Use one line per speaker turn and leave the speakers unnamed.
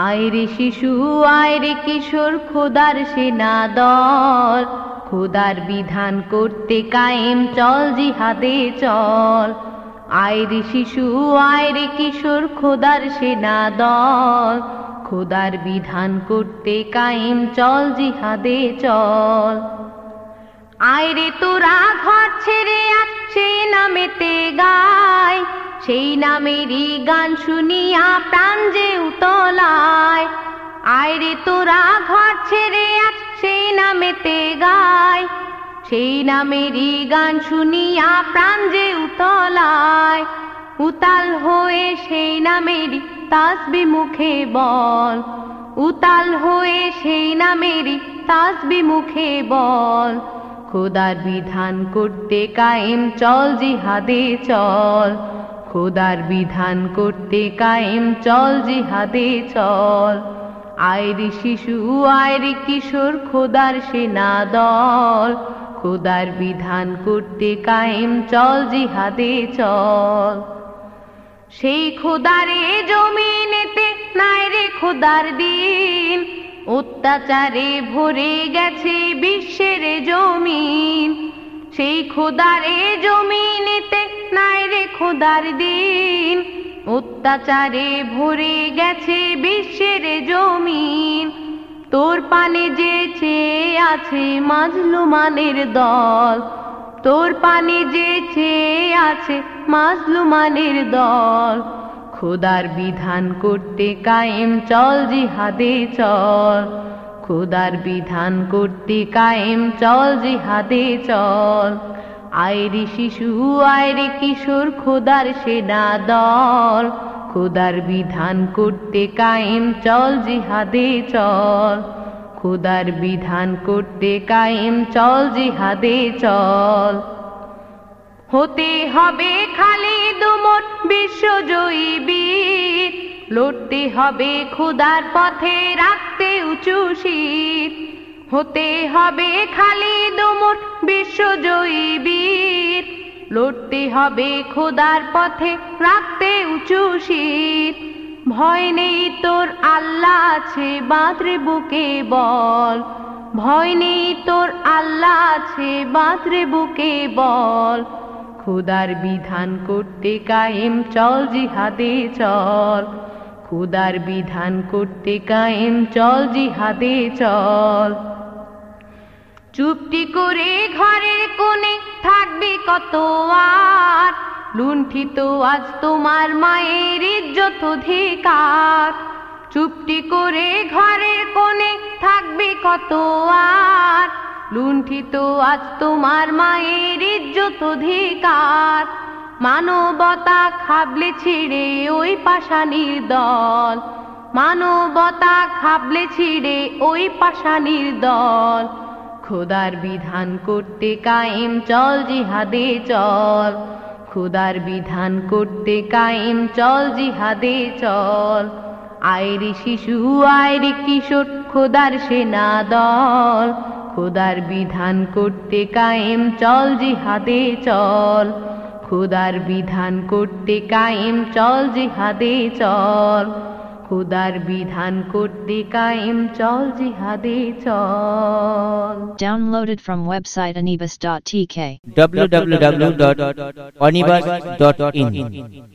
আয়রে শিশু আয়রে কিশোর, খোদার সেনা দল। খোদার বিধান করতে কায়েম চল, জিহাদে চল। আয়রে শিশু আয়রে কিশোর, খোদার সেনা দল। খোদার বিধান করতে কায়েম চল, জিহাদে চল। আয়রে তোরা ঘর ছেড়ে সেই নামেতে গায়। সেই নামেরই গান শুনিয়া প্রাণ যে উতলায় আয়রে তোরা ঘর ছেড়ে সেই নামেতে গায়। সেই নামেরই গান শুনিয়া প্রাণ যে উতলায়। উতাল হয়ে সেই নামেরই তাসবি মুখে বল। উতাল হয়ে সেই নামেরই তাসবি মুখে বল। খোদার বিধান করতে কায়েম চল, জিহাদে চল। খোদার বিধান করতে কায়েম চল, জিহাদে চল। আয়রি শিশু আয়রি কিশোর, খোদার সেনা দল। খোদার বিধান করতে কায়েম, চল জিহাদে চল। সেই খোদারে জমিনেতে নাই রে খোদার দিন। অত্যাচারে ভরে গেছে বিশ্বের জমিন। সেই খোদারে জমিনেতে নাই রে খোদার দিন। অত্যাচারে ভরে গেছে বিশ্বের জমিন। তোর পানে যে চেয়ে আছে মাজলুমানের দল। তোর পানে যে চেয়ে আছে মাজলুমানের দল। খোদার বিধান করতে কায়েম চল, জিহাদে চল। খোদার বিধান করতে কায়েম চল, জিহাদে চল। আয়রে শিশু আয়রে কিশোর, খোদার সেনা দল। খোদার বিধান করতে কায়েম, চল জিহাদে চল। খোদার বিধান করতে কায়েম, চল জিহাদে চল। হতে হবে খালি দুমট বিশ্বজয়ী লড়তে হবে খোদার পথে, রাখতে উঁচু শীত হতে হবে খালি দুমট বিশ্বজয়ী লড়তে হবে খোদার পথে, রাখতে উঁচু শীত। ভয় নেই তোর, আল্লাহ আছে, বাঁধরে বুকে বল। ভয় নেই তোর, আল্লাহ আছে, বাঁধরে বুকে বল। খুদার বিধান করতে কায়েম, চল জিহাদে চল। খুদার বিধান করতে কায়েম, চল জিহাদে চল। চুপটি করে ঘরের কোণে থাকবে কত আর? লুণ্ঠিত আজ তোমার মায়ের ইজ্জত অধিকার। চুপটি করে ঘরের কোণে থাকবে কত আর? লুণ্ঠিত আজ তোমার মায়ের ইজ্জত অধিকার। মানবতা খাবলে ছিড়ে ওই পাশানির দল। মানবতা খাবলে ছিড়ে ওই পাশানির দল। খোদার বিধান করতে কায়েম চল জিহাদে চল। খোদার বিধান করতে কায়েম চল জিহাদে চল। আয়রে শিশু আয়রে কিশোর, খোদার সেনা দল। খোদার বিধান করতে কায়েম চল জিহাদে চল। খোদার বিধান করতে কায়েম চল জিহাদে চল। খোদার বিধান করতে কায়েম চল জিহাদে চল।
Downloaded from website anibus.tk.
www.onibus.in